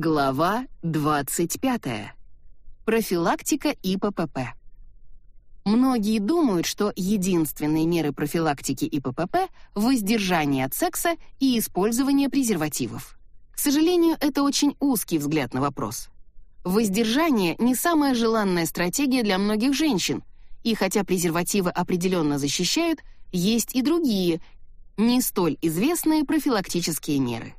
Глава 25. Профилактика ИППП. Многие думают, что единственные меры профилактики ИППП – воздержание от секса и использование презервативов. К сожалению, это очень узкий взгляд на вопрос. Воздержание – не самая желанная стратегия для многих женщин, и хотя презервативы определенно защищают, есть и другие, не столь известные профилактические меры.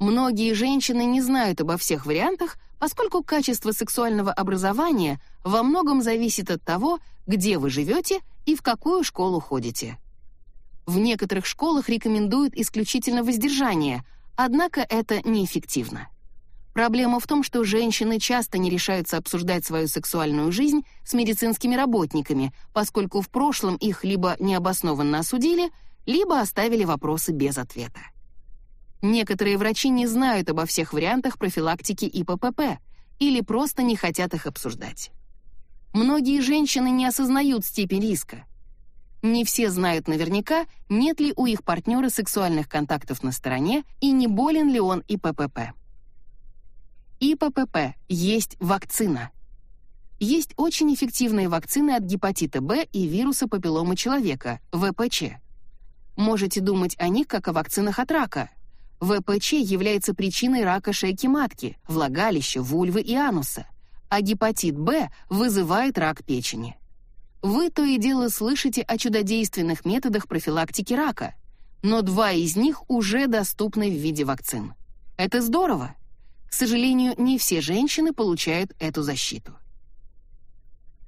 Многие женщины не знают обо всех вариантах, поскольку качество сексуального образования во многом зависит от того, где вы живете и в какую школу ходите. В некоторых школах рекомендуют исключительно воздержание, однако это неэффективно. Проблема в том, что женщины часто не решаются обсуждать свою сексуальную жизнь с медицинскими работниками, поскольку в прошлом их либо необоснованно осудили, либо оставили вопросы без ответа. Некоторые врачи не знают обо всех вариантах профилактики ИППП или просто не хотят их обсуждать. Многие женщины не осознают степень риска. Не все знают наверняка, нет ли у их партнера сексуальных контактов на стороне и не болен ли он ИППП. ИППП есть вакцина. Есть очень эффективные вакцины от гепатита Б и вируса папилломы человека, ВПЧ. Можете думать о них как о вакцинах от рака – ВПЧ является причиной рака шейки матки, влагалища, вульвы и ануса, а гепатит Б вызывает рак печени. Вы то и дело слышите о чудодейственных методах профилактики рака, но два из них уже доступны в виде вакцин. Это здорово. К сожалению, не все женщины получают эту защиту.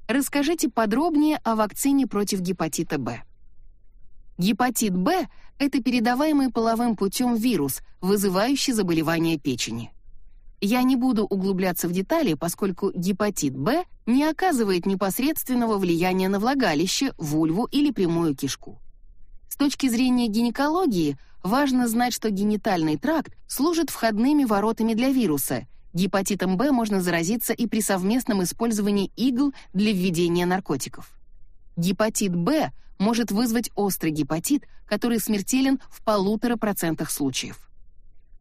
Расскажите подробнее о вакцине против гепатита Б. Гепатит Б – это передаваемый половым путем вирус, вызывающий заболевание печени. Я не буду углубляться в детали, поскольку гепатит Б не оказывает непосредственного влияния на влагалище, вульву или прямую кишку. С точки зрения гинекологии важно знать, что генитальный тракт служит входными воротами для вируса. Гепатитом Б можно заразиться и при совместном использовании игл для введения наркотиков. Гепатит Б может вызвать острый гепатит, который смертелен в полутора процентах случаев.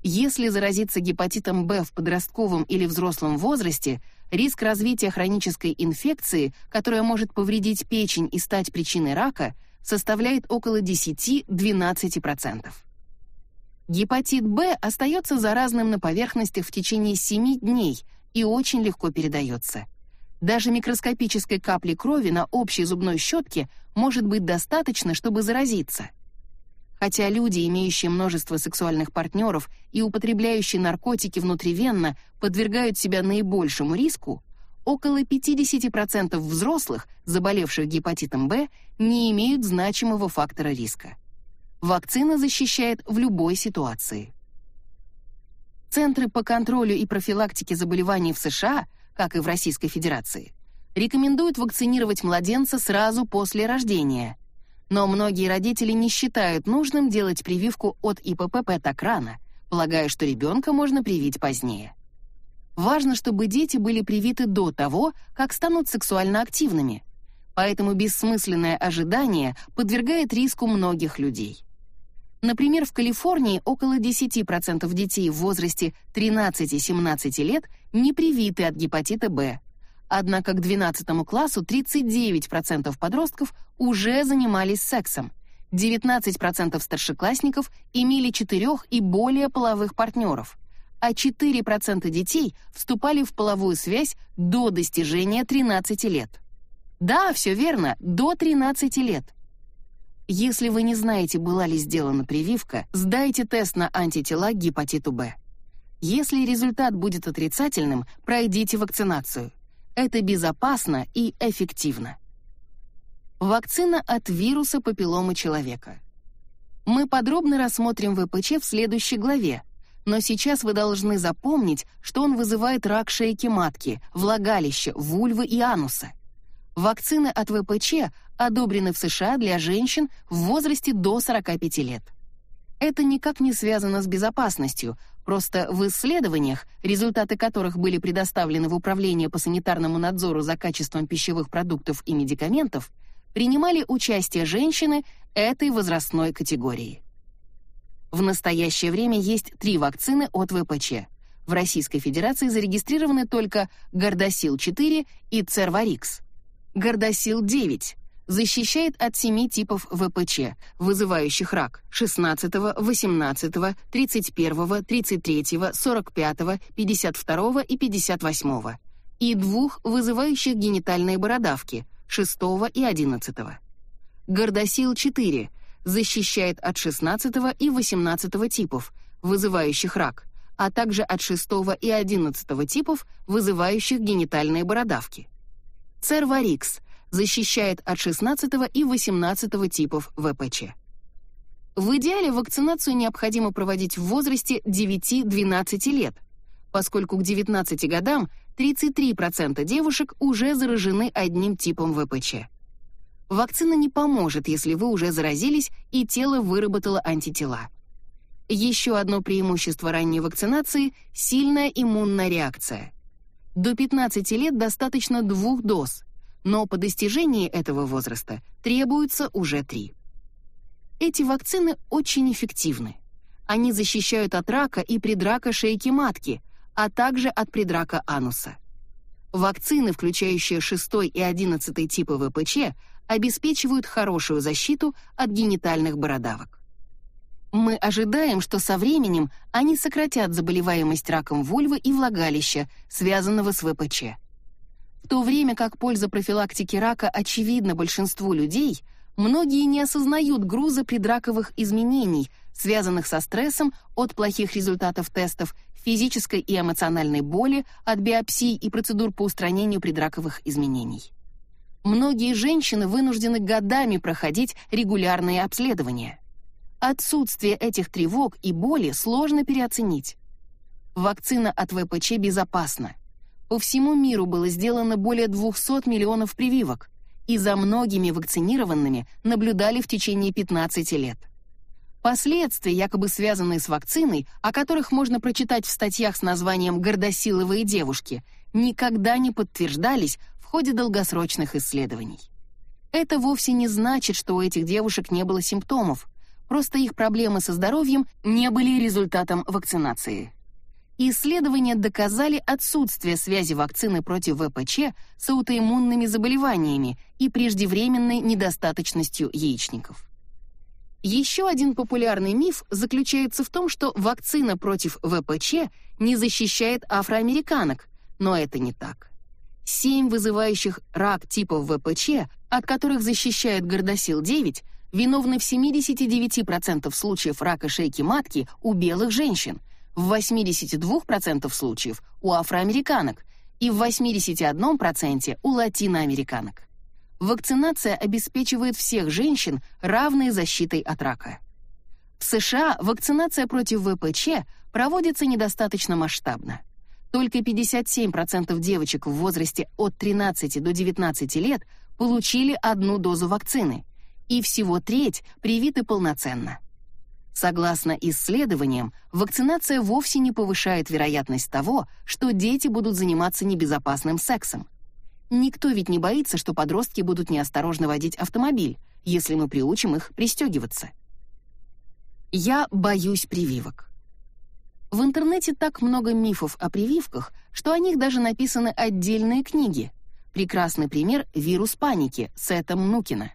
Если заразиться гепатитом Б в подростковом или взрослом возрасте, риск развития хронической инфекции, которая может повредить печень и стать причиной рака, составляет около 10-12%. Гепатит Б остается заразным на поверхностях в течение 7 дней и очень легко передается. Даже микроскопической капли крови на общей зубной щетке может быть достаточно, чтобы заразиться. Хотя люди, имеющие множество сексуальных партнеров и употребляющие наркотики внутривенно, подвергают себя наибольшему риску, около 50% взрослых, заболевших гепатитом Б, не имеют значимого фактора риска. Вакцина защищает в любой ситуации. Центры по контролю и профилактике заболеваний в США как и в Российской Федерации, рекомендуют вакцинировать младенца сразу после рождения. Но многие родители не считают нужным делать прививку от ИППП так рано, полагая, что ребенка можно привить позднее. Важно, чтобы дети были привиты до того, как станут сексуально активными. Поэтому бессмысленное ожидание подвергает риску многих людей. Например, в Калифорнии около 10% детей в возрасте 13-17 лет не привиты от гепатита Б. Однако к 12 классу 39% подростков уже занимались сексом. 19% старшеклассников имели четырех и более половых партнеров, а 4% детей вступали в половую связь до достижения 13 лет. Да, все верно, до 13 лет. Если вы не знаете, была ли сделана прививка, сдайте тест на антитела к гепатиту Б. Если результат будет отрицательным, пройдите вакцинацию. Это безопасно и эффективно. Вакцина от вируса папилломы человека. Мы подробно рассмотрим ВПЧ в следующей главе, но сейчас вы должны запомнить, что он вызывает рак шейки матки, влагалища, вульвы и ануса. Вакцины от ВПЧ одобрены в США для женщин в возрасте до 45 лет. Это никак не связано с безопасностью, просто в исследованиях, результаты которых были предоставлены в Управление по санитарному надзору за качеством пищевых продуктов и медикаментов, принимали участие женщины этой возрастной категории. В настоящее время есть три вакцины от ВПЧ: В Российской Федерации зарегистрированы только Гордосил-4 и Церварикс. Гордосил-9 защищает от семи типов ВПЧ, вызывающих рак 16, 18, 31, 33, 45, 52 и 58, и двух вызывающих генитальные бородавки 6 и 11. Гордосил-4 защищает от 16 и 18 типов, вызывающих рак, а также от 6 и 11 типов, вызывающих генитальные бородавки. Церварикс защищает от 16 и 18 типов ВПЧ. В идеале вакцинацию необходимо проводить в возрасте 9-12 лет, поскольку к 19 годам 33% девушек уже заражены одним типом ВПЧ. Вакцина не поможет, если вы уже заразились и тело выработало антитела. Еще одно преимущество ранней вакцинации — сильная иммунная реакция. До 15 лет достаточно двух доз, но по достижении этого возраста требуется уже три. Эти вакцины очень эффективны. Они защищают от рака и предрака шейки матки, а также от предрака ануса. Вакцины, включающие 6 и 11 типы ВПЧ, обеспечивают хорошую защиту от генитальных бородавок. Мы ожидаем, что со временем они сократят заболеваемость раком вульвы и влагалища, связанного с ВПЧ. В то время как польза профилактики рака очевидна большинству людей, многие не осознают груза предраковых изменений, связанных со стрессом от плохих результатов тестов, физической и эмоциональной боли от биопсий и процедур по устранению предраковых изменений. Многие женщины вынуждены годами проходить регулярные обследования. Отсутствие этих тревог и боли сложно переоценить. Вакцина от ВПЧ безопасна. По всему миру было сделано более 200 миллионов прививок, и за многими вакцинированными наблюдали в течение 15 лет. Последствия, якобы связанные с вакциной, о которых можно прочитать в статьях с названием «Гордосиловые девушки», никогда не подтверждались в ходе долгосрочных исследований. Это вовсе не значит, что у этих девушек не было симптомов, просто их проблемы со здоровьем не были результатом вакцинации. Исследования доказали отсутствие связи вакцины против ВПЧ с аутоиммунными заболеваниями и преждевременной недостаточностью яичников. Еще один популярный миф заключается в том, что вакцина против ВПЧ не защищает афроамериканок, но это не так. Семь вызывающих рак типов ВПЧ, от которых защищает Гордосил-9, виновны в 79% случаев рака шейки матки у белых женщин, в 82% случаев у афроамериканок и в 81% у латиноамериканок. Вакцинация обеспечивает всех женщин равной защитой от рака. В США вакцинация против ВПЧ проводится недостаточно масштабно. Только 57% девочек в возрасте от 13 до 19 лет получили одну дозу вакцины, и всего треть привиты полноценно. Согласно исследованиям, вакцинация вовсе не повышает вероятность того, что дети будут заниматься небезопасным сексом. Никто ведь не боится, что подростки будут неосторожно водить автомобиль, если мы приучим их пристегиваться. Я боюсь прививок. В интернете так много мифов о прививках, что о них даже написаны отдельные книги. Прекрасный пример «Вирус паники» Сета Мнукина.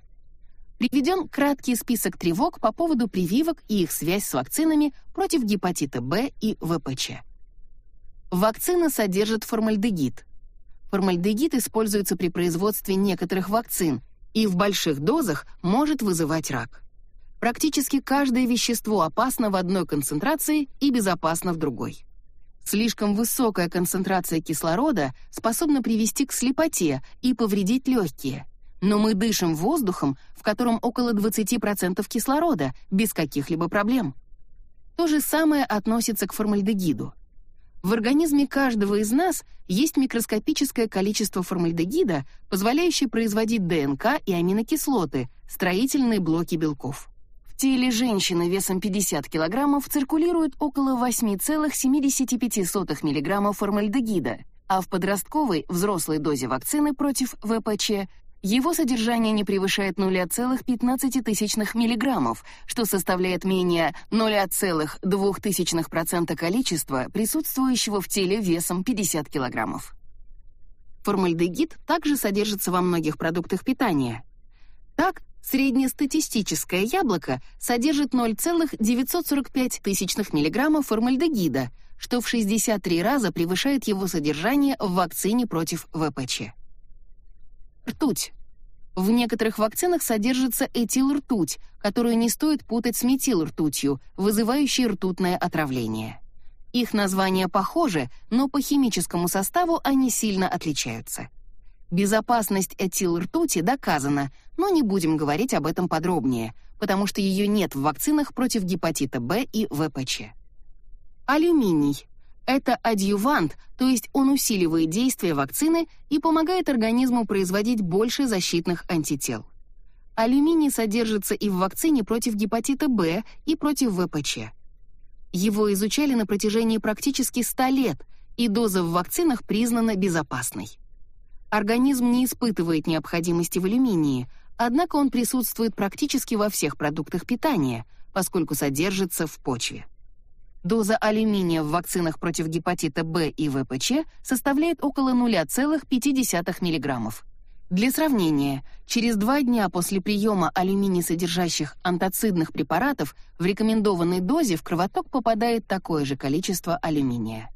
Приведен краткий список тревог по поводу прививок и их связь с вакцинами против гепатита Б и ВПЧ. Вакцина содержит формальдегид, Формальдегид используется при производстве некоторых вакцин и в больших дозах может вызывать рак. Практически каждое вещество опасно в одной концентрации и безопасно в другой. Слишком высокая концентрация кислорода способна привести к слепоте и повредить легкие. Но мы дышим воздухом, в котором около 20% кислорода, без каких-либо проблем. То же самое относится к формальдегиду. В организме каждого из нас есть микроскопическое количество формальдегида, позволяющее производить ДНК и аминокислоты, строительные блоки белков. В теле женщины весом 50 кг циркулирует около 8,75 мг формальдегида, а в подростковой взрослой дозе вакцины против ВПЧ Его содержание не превышает 0,15 миллиграммов, что составляет менее 0,02% количества, присутствующего в теле весом 50 килограммов. Формальдегид также содержится во многих продуктах питания. Так, среднестатистическое яблоко содержит 0,945 мг формальдегида, что в 63 раза превышает его содержание в вакцине против ВПЧ. Ртуть. В некоторых вакцинах содержится этилртуть, которую не стоит путать с метилртутью, вызывающей ртутное отравление. Их названия похожи, но по химическому составу они сильно отличаются. Безопасность этилртути доказана, но не будем говорить об этом подробнее, потому что ее нет в вакцинах против гепатита Б и ВПЧ. Алюминий это адъювант, то есть он усиливает действие вакцины и помогает организму производить больше защитных антител. Алюминий содержится и в вакцине против гепатита Б и против ВПЧ. Его изучали на протяжении практически 100 лет, и доза в вакцинах признана безопасной. Организм не испытывает необходимости в алюминии, однако он присутствует практически во всех продуктах питания, поскольку содержится в почве. Доза алюминия в вакцинах против гепатита Б и ВПЧ составляет около 0,5 мг. Для сравнения, через два дня после приема алюминий содержащих антоцидных препаратов в рекомендованной дозе в кровоток попадает такое же количество алюминия.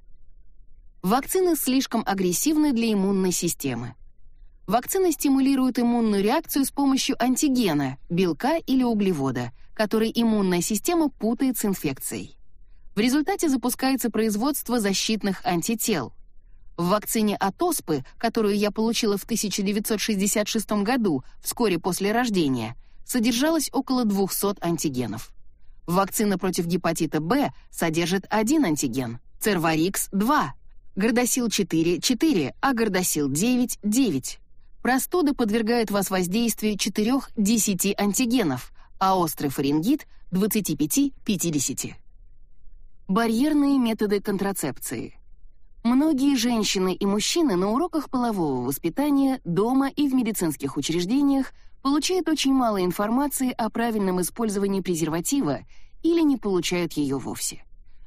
Вакцины слишком агрессивны для иммунной системы. Вакцины стимулируют иммунную реакцию с помощью антигена, белка или углевода, который иммунная система путает с инфекцией. В результате запускается производство защитных антител — в вакцине от оспы, которую я получила в 1966 году, вскоре после рождения, содержалось около 200 антигенов. Вакцина против гепатита Б содержит один антиген — Церварикс-2, Гордосил-4 — 4, а Гордосил-9 — 9. Простуда подвергает вас воздействию 4-10 антигенов, а острый фарингит — 25-50. Барьерные методы контрацепции — Многие женщины и мужчины на уроках полового воспитания дома и в медицинских учреждениях получают очень мало информации о правильном использовании презерватива или не получают ее вовсе.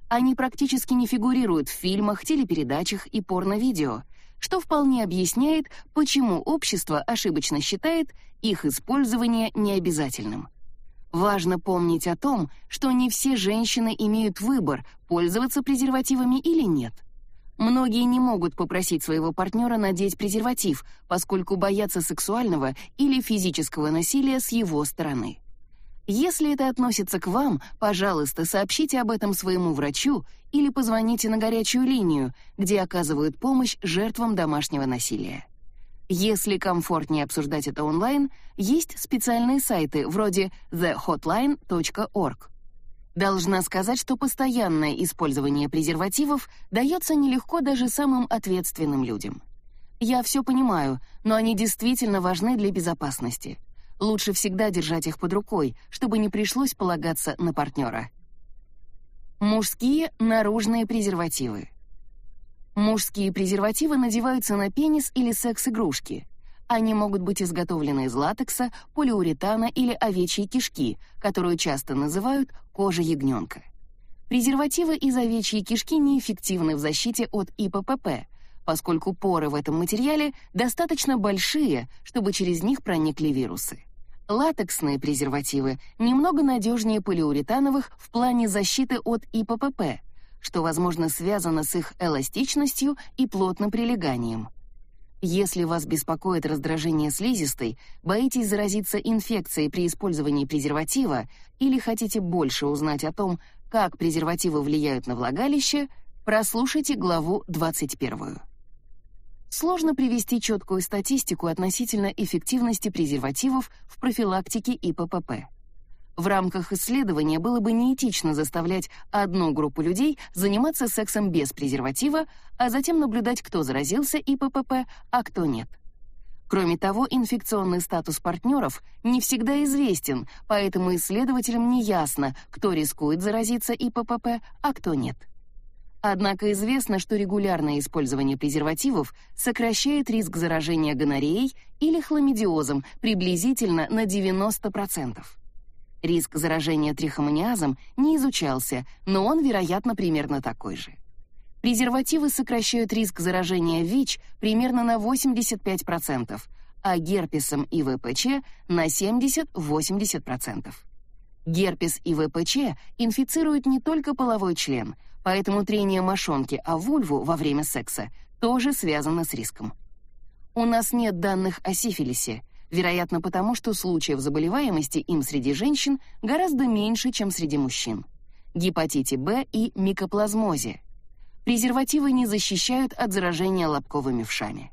Они практически не фигурируют в фильмах, телепередачах и порно-видео, что вполне объясняет, почему общество ошибочно считает их использование необязательным. Важно помнить о том, что не все женщины имеют выбор, пользоваться презервативами или нет — Многие не могут попросить своего партнера надеть презерватив, поскольку боятся сексуального или физического насилия с его стороны. Если это относится к вам, пожалуйста, сообщите об этом своему врачу или позвоните на горячую линию, где оказывают помощь жертвам домашнего насилия. Если комфортнее обсуждать это онлайн, есть специальные сайты вроде thehotline.org. Должна сказать, что постоянное использование презервативов дается нелегко даже самым ответственным людям. Я все понимаю, но они действительно важны для безопасности. Лучше всегда держать их под рукой, чтобы не пришлось полагаться на партнера. Мужские наружные презервативы. Мужские презервативы надеваются на пенис или секс-игрушки. Они могут быть изготовлены из латекса, полиуретана или овечьей кишки, которую часто называют кожа ягненка. Презервативы из овечьей кишки неэффективны в защите от ИППП, поскольку поры в этом материале достаточно большие, чтобы через них проникли вирусы. Латексные презервативы немного надежнее полиуретановых в плане защиты от ИППП, что, возможно, связано с их эластичностью и плотным прилеганием. Если вас беспокоит раздражение слизистой, боитесь заразиться инфекцией при использовании презерватива или хотите больше узнать о том, как презервативы влияют на влагалище, прослушайте главу 21. Сложно привести четкую статистику относительно эффективности презервативов в профилактике ИППП. В рамках исследования было бы неэтично заставлять одну группу людей заниматься сексом без презерватива, а затем наблюдать, кто заразился ИППП, а кто нет. Кроме того, инфекционный статус партнеров не всегда известен, поэтому исследователям не ясно, кто рискует заразиться ИППП, а кто нет. Однако известно, что регулярное использование презервативов сокращает риск заражения гонореей или хламидиозом приблизительно на 90%. Риск заражения трихомониазом не изучался, но он, вероятно, примерно такой же. Презервативы сокращают риск заражения ВИЧ примерно на 85%, а герпесом и ВПЧ на 70-80%. Герпес и ВПЧ инфицируют не только половой член, поэтому трение мошонки о вульву во время секса тоже связано с риском. У нас нет данных о сифилисе, вероятно потому, что случаев заболеваемости им среди женщин гораздо меньше, чем среди мужчин. Гепатите Б и микоплазмозе. Презервативы не защищают от заражения лобковыми вшами.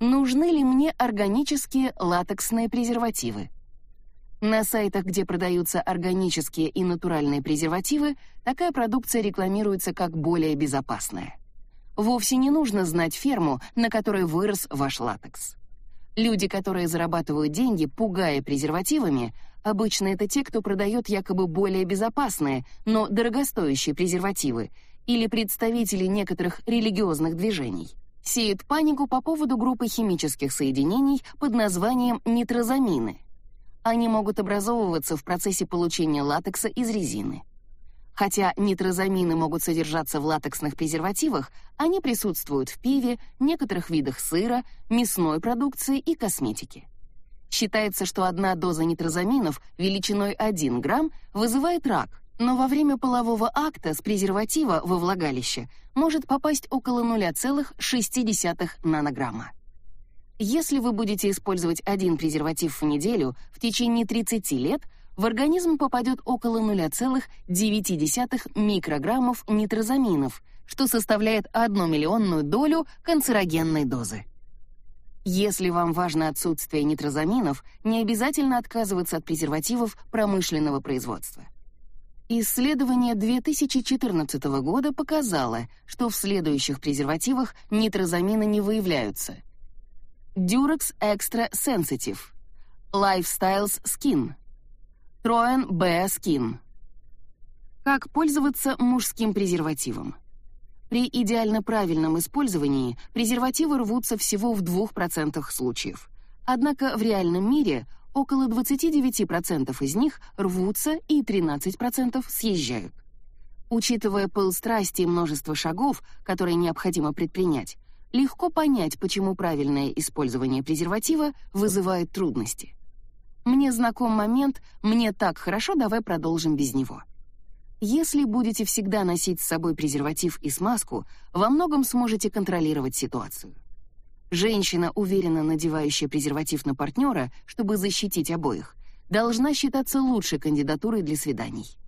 Нужны ли мне органические латексные презервативы? На сайтах, где продаются органические и натуральные презервативы, такая продукция рекламируется как более безопасная. Вовсе не нужно знать ферму, на которой вырос ваш латекс. Люди, которые зарабатывают деньги, пугая презервативами, обычно это те, кто продает якобы более безопасные, но дорогостоящие презервативы, или представители некоторых религиозных движений. Сеют панику по поводу группы химических соединений под названием нитрозамины — они могут образовываться в процессе получения латекса из резины. Хотя нитрозамины могут содержаться в латексных презервативах, они присутствуют в пиве, некоторых видах сыра, мясной продукции и косметике. Считается, что одна доза нитрозаминов величиной 1 грамм вызывает рак, но во время полового акта с презерватива во влагалище может попасть около 0,6 нанограмма. Если вы будете использовать один презерватив в неделю в течение 30 лет, в организм попадет около 0,9 микрограммов нитрозаминов, что составляет одну миллионную долю канцерогенной дозы. Если вам важно отсутствие нитрозаминов, не обязательно отказываться от презервативов промышленного производства. Исследование 2014 года показало, что в следующих презервативах нитрозамины не выявляются. Durex Extra Sensitive, Lifestyles Skin, Trojan B Skin. Как пользоваться мужским презервативом? При идеально правильном использовании презервативы рвутся всего в 2% случаев. Однако в реальном мире около 29% из них рвутся и 13% съезжают. Учитывая пыл страсти и множество шагов, которые необходимо предпринять, легко понять, почему правильное использование презерватива вызывает трудности. Мне знаком момент «мне так хорошо, давай продолжим без него». Если будете всегда носить с собой презерватив и смазку, во многом сможете контролировать ситуацию. Женщина, уверенно надевающая презерватив на партнера, чтобы защитить обоих, должна считаться лучшей кандидатурой для свиданий.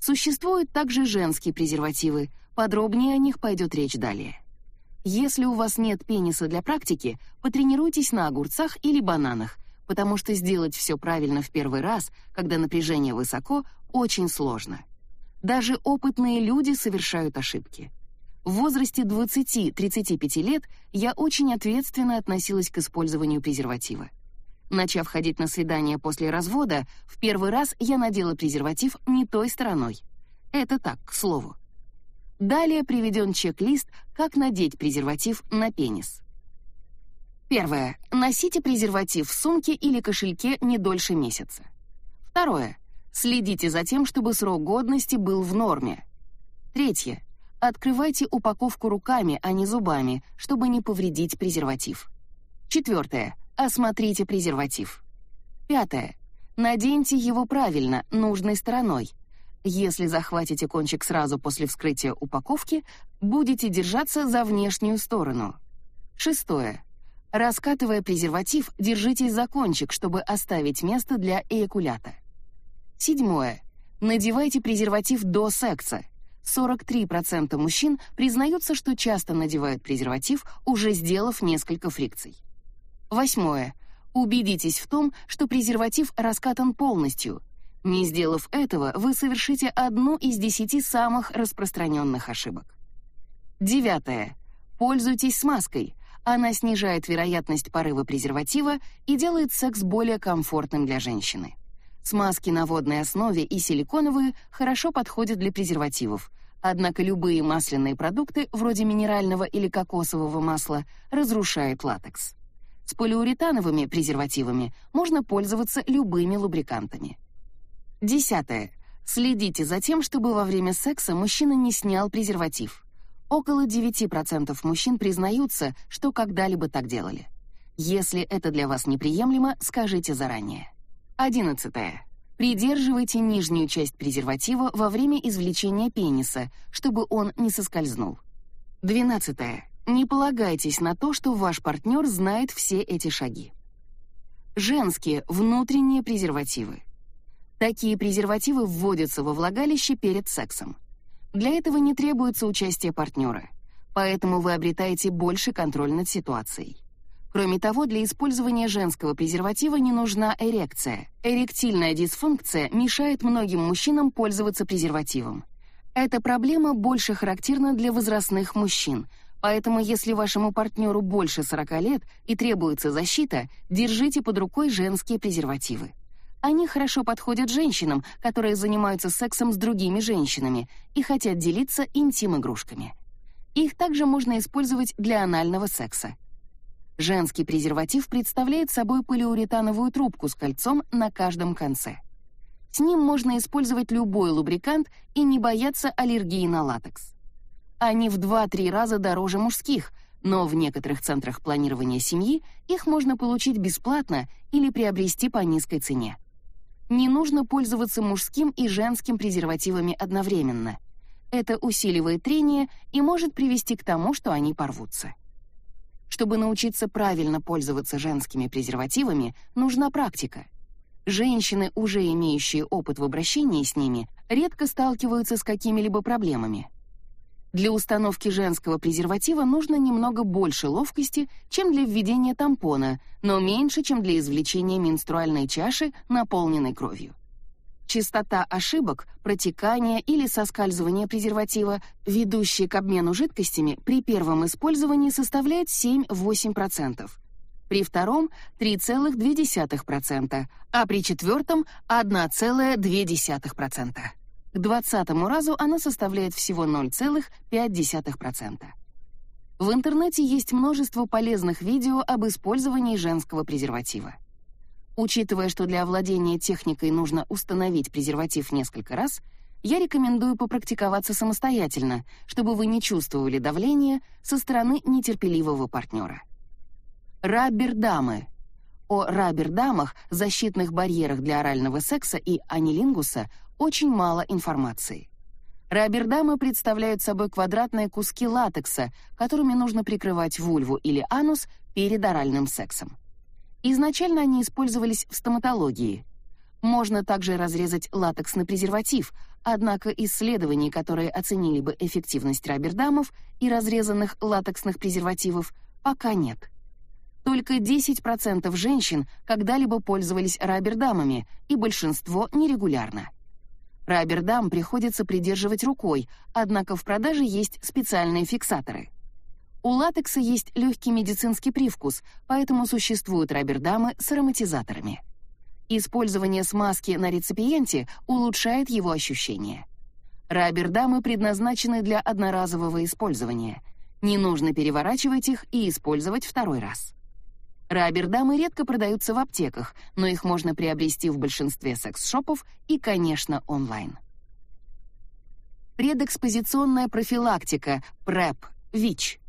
Существуют также женские презервативы, подробнее о них пойдет речь далее. Если у вас нет пениса для практики, потренируйтесь на огурцах или бананах, потому что сделать все правильно в первый раз, когда напряжение высоко, очень сложно. Даже опытные люди совершают ошибки. В возрасте 20-35 лет я очень ответственно относилась к использованию презерватива. Начав ходить на свидания после развода, в первый раз я надела презерватив не той стороной. Это так, к слову. Далее приведен чек-лист, как надеть презерватив на пенис. Первое. Носите презерватив в сумке или кошельке не дольше месяца. Второе. Следите за тем, чтобы срок годности был в норме. Третье. Открывайте упаковку руками, а не зубами, чтобы не повредить презерватив. Четвертое. Осмотрите презерватив. Пятое. Наденьте его правильно, нужной стороной, если захватите кончик сразу после вскрытия упаковки, будете держаться за внешнюю сторону. Шестое. Раскатывая презерватив, держитесь за кончик, чтобы оставить место для эякулята. Седьмое. Надевайте презерватив до секса. 43% мужчин признаются, что часто надевают презерватив, уже сделав несколько фрикций. Восьмое. Убедитесь в том, что презерватив раскатан полностью — не сделав этого, вы совершите одну из десяти самых распространенных ошибок. Девятое. Пользуйтесь смазкой. Она снижает вероятность порыва презерватива и делает секс более комфортным для женщины. Смазки на водной основе и силиконовые хорошо подходят для презервативов, Однако любые масляные продукты, вроде минерального или кокосового масла, разрушают латекс. С полиуретановыми презервативами можно пользоваться любыми лубрикантами. Десятое. Следите за тем, чтобы во время секса мужчина не снял презерватив. Около 9% мужчин признаются, что когда-либо так делали. Если это для вас неприемлемо, скажите заранее. Одиннадцатое. Придерживайте нижнюю часть презерватива во время извлечения пениса, чтобы он не соскользнул. Двенадцатое. Не полагайтесь на то, что ваш партнер знает все эти шаги. Женские внутренние презервативы. Такие презервативы вводятся во влагалище перед сексом. Для этого не требуется участие партнера, поэтому вы обретаете больше контроль над ситуацией. Кроме того, для использования женского презерватива не нужна эрекция. Эректильная дисфункция мешает многим мужчинам пользоваться презервативом. Эта проблема больше характерна для возрастных мужчин, поэтому если вашему партнеру больше 40 лет и требуется защита, держите под рукой женские презервативы. Они хорошо подходят женщинам, которые занимаются сексом с другими женщинами и хотят делиться интим-игрушками. Их также можно использовать для анального секса. Женский презерватив представляет собой полиуретановую трубку с кольцом на каждом конце. С ним можно использовать любой лубрикант и не бояться аллергии на латекс. Они в 2-3 раза дороже мужских, но в некоторых центрах планирования семьи их можно получить бесплатно или приобрести по низкой цене. Не нужно пользоваться мужским и женским презервативами одновременно. Это усиливает трение и может привести к тому, что они порвутся. Чтобы научиться правильно пользоваться женскими презервативами, нужна практика. Женщины, уже имеющие опыт в обращении с ними, редко сталкиваются с какими-либо проблемами. Для установки женского презерватива нужно немного больше ловкости, чем для введения тампона, но меньше, чем для извлечения менструальной чаши, наполненной кровью. Частота ошибок, протекания или соскальзывания презерватива, ведущие к обмену жидкостями, при первом использовании составляет 7-8%, при втором — 3,2%, а при четвертом — 1,2%. К двадцатому разу она составляет всего 0,5%. В интернете есть множество полезных видео об использовании женского презерватива. Учитывая, что для овладения техникой нужно установить презерватив несколько раз, я рекомендую попрактиковаться самостоятельно, чтобы вы не чувствовали давления со стороны нетерпеливого партнера. Раббердамы. О раббердамах, защитных барьерах для орального секса и анилингуса очень мало информации. Раббердамы представляют собой квадратные куски латекса, которыми нужно прикрывать вульву или анус перед оральным сексом. Изначально они использовались в стоматологии. Можно также разрезать латексный презерватив, однако исследований, которые оценили бы эффективность рабердамов и разрезанных латексных презервативов, пока нет. Только 10% женщин когда-либо пользовались рабердамами, и большинство нерегулярно. Рабердам приходится придерживать рукой, однако в продаже есть специальные фиксаторы — у латекса есть легкий медицинский привкус, поэтому существуют рабердамы с ароматизаторами. Использование смазки на реципиенте улучшает его ощущение. Рабердамы предназначены для одноразового использования. Не нужно переворачивать их и использовать второй раз. Рабердамы редко продаются в аптеках, но их можно приобрести в большинстве секс-шопов и, конечно, онлайн. Предэкспозиционная профилактика, ПрЭП, ВИЧ —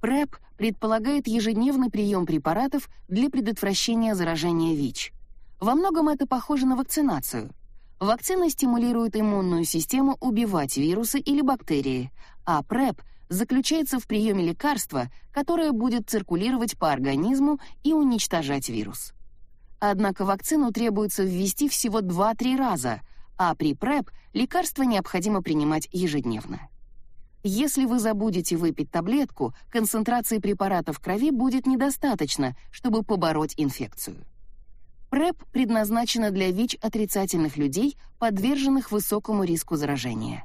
ПрЭП предполагает ежедневный прием препаратов для предотвращения заражения ВИЧ. Во многом это похоже на вакцинацию. Вакцина стимулирует иммунную систему убивать вирусы или бактерии, а ПрЭП заключается в приеме лекарства, которое будет циркулировать по организму и уничтожать вирус. Однако вакцину требуется ввести всего 2-3 раза, а при ПрЭП лекарство необходимо принимать ежедневно. Если вы забудете выпить таблетку, концентрации препарата в крови будет недостаточно, чтобы побороть инфекцию. ПрЭП предназначена для ВИЧ-отрицательных людей, подверженных высокому риску заражения.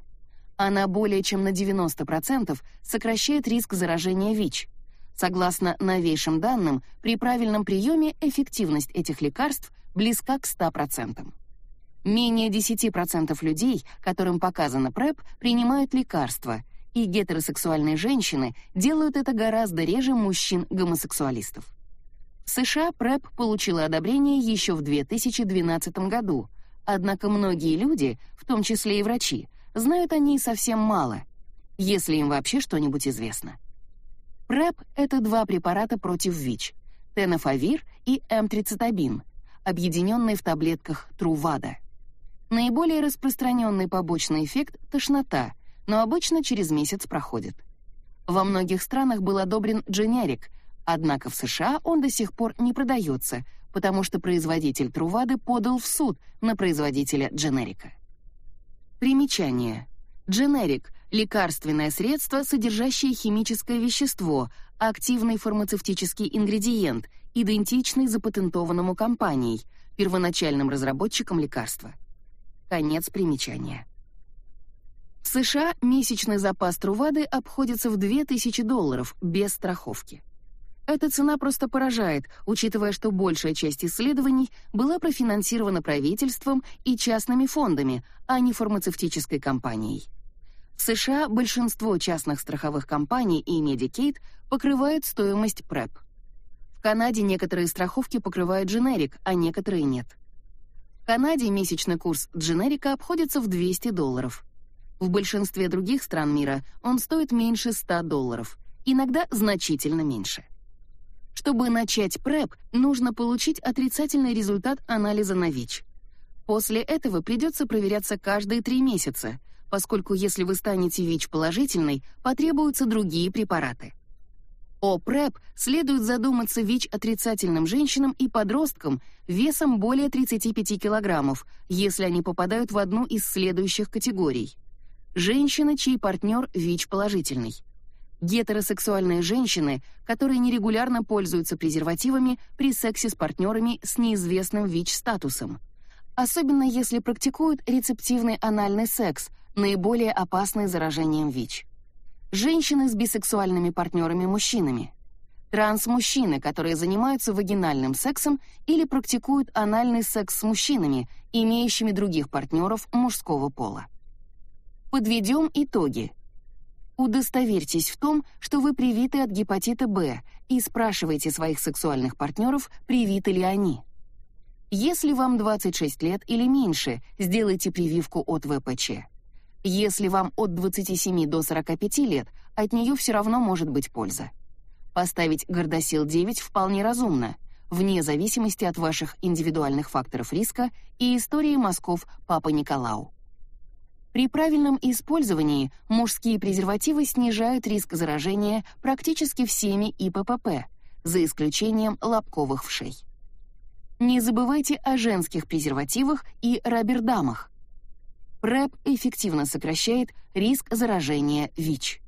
Она более чем на 90% сокращает риск заражения ВИЧ. Согласно новейшим данным, при правильном приеме эффективность этих лекарств близка к 100%. Менее 10% людей, которым показано ПрЭП, принимают лекарства, и гетеросексуальные женщины делают это гораздо реже мужчин-гомосексуалистов. В США ПрЭП получила одобрение еще в 2012 году, однако многие люди, в том числе и врачи, знают о ней совсем мало, если им вообще что-нибудь известно. ПрЭП — это два препарата против ВИЧ — тенофавир и эмтрицетабин, объединенные в таблетках Трувада. Наиболее распространенный побочный эффект — тошнота, но обычно через месяц проходит. Во многих странах был одобрен дженерик, однако в США он до сих пор не продается, потому что производитель Трувады подал в суд на производителя дженерика. Примечание. Дженерик — лекарственное средство, содержащее химическое вещество, активный фармацевтический ингредиент, идентичный запатентованному компанией, первоначальным разработчиком лекарства. Конец примечания. В США месячный запас Трувады обходится в 2000 долларов без страховки. Эта цена просто поражает, учитывая, что большая часть исследований была профинансирована правительством и частными фондами, а не фармацевтической компанией. В США большинство частных страховых компаний и Medicaid покрывают стоимость PrEP. В Канаде некоторые страховки покрывают дженерик, а некоторые нет. В Канаде месячный курс дженерика обходится в 200 долларов. В большинстве других стран мира он стоит меньше 100 долларов, иногда значительно меньше. Чтобы начать ПрЭП, нужно получить отрицательный результат анализа на ВИЧ. После этого придется проверяться каждые три месяца, поскольку если вы станете ВИЧ-положительной, потребуются другие препараты. О ПрЭП следует задуматься ВИЧ-отрицательным женщинам и подросткам весом более 35 килограммов, если они попадают в одну из следующих категорий. Женщина, чей партнер ВИЧ-положительный гетеросексуальные женщины, которые нерегулярно пользуются презервативами при сексе с партнерами с неизвестным ВИЧ-статусом. Особенно если практикуют рецептивный анальный секс, наиболее опасный заражением ВИЧ. Женщины с бисексуальными партнерами-мужчинами. Транс-мужчины, которые занимаются вагинальным сексом или практикуют анальный секс с мужчинами, имеющими других партнеров мужского пола. Подведем итоги. Удостоверьтесь в том, что вы привиты от гепатита Б, и спрашивайте своих сексуальных партнеров, привиты ли они. Если вам 26 лет или меньше, сделайте прививку от ВПЧ. Если вам от 27 до 45 лет, от нее все равно может быть польза. Поставить Гордосил-9 вполне разумно, вне зависимости от ваших индивидуальных факторов риска и истории мазков Папа Николау. При правильном использовании мужские презервативы снижают риск заражения практически всеми ИППП, за исключением лобковых вшей. Не забывайте о женских презервативах и рабердамах. ПрЭП эффективно сокращает риск заражения ВИЧ.